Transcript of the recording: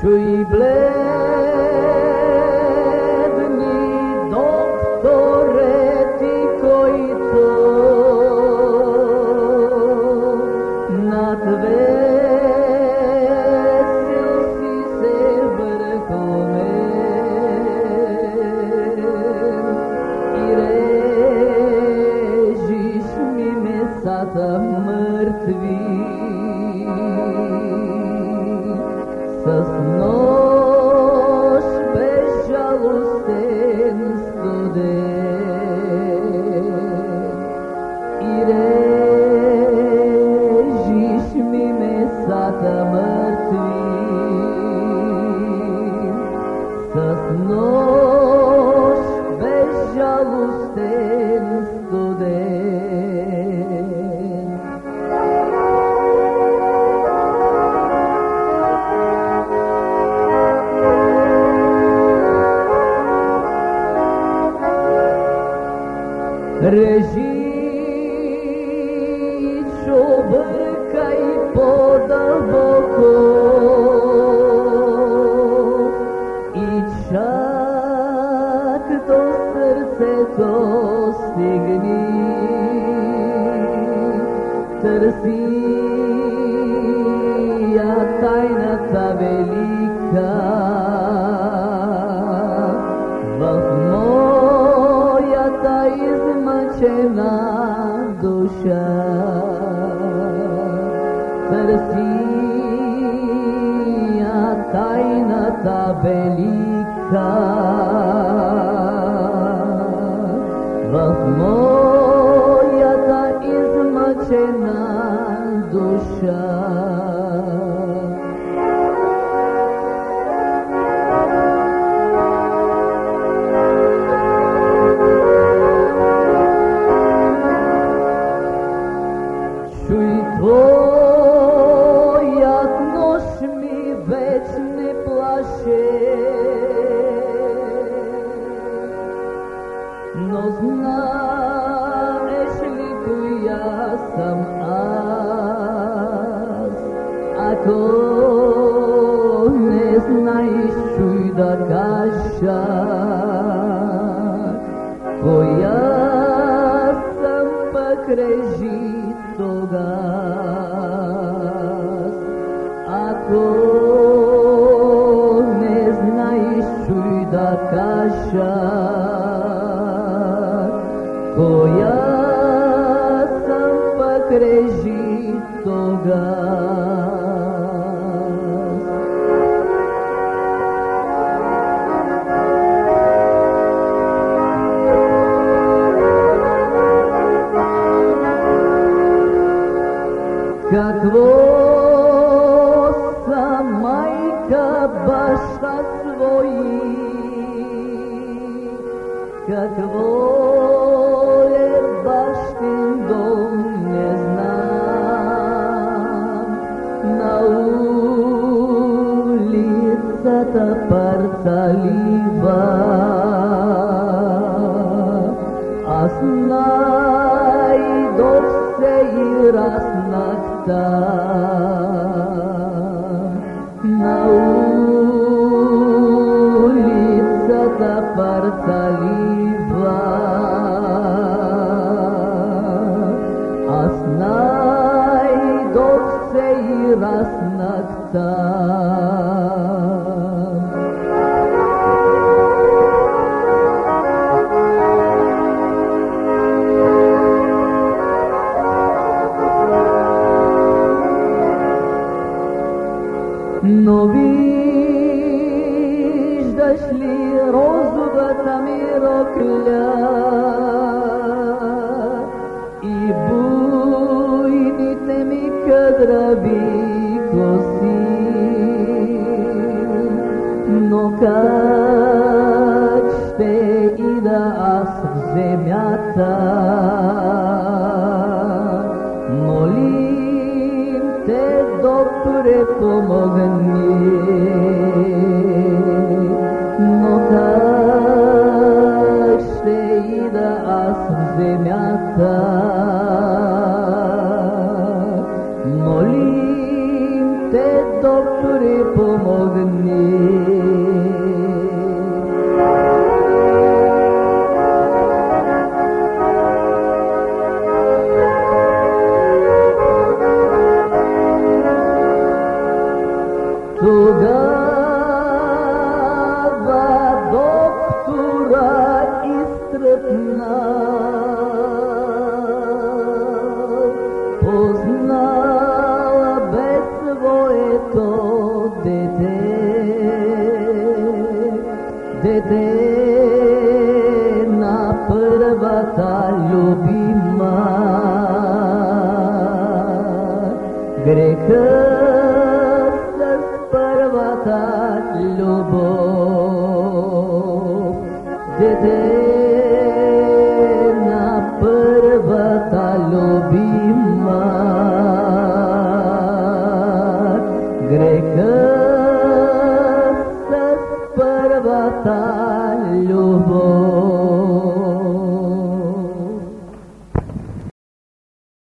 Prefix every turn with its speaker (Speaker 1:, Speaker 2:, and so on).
Speaker 1: Tree blessed. Стигни. Търси я тайната велика в моята измъчена душа. Търси я тайната велика моя-то измучена душа. Чуй твой Ako nesnajšu da kažem как воса майка башта своих, как воса аз най-дох се и разнах там. Но виждаш ли розовата ми рокля и буйните ми къдрави коси? Но как ще ида аз в земята? دبري ভালোব যেতে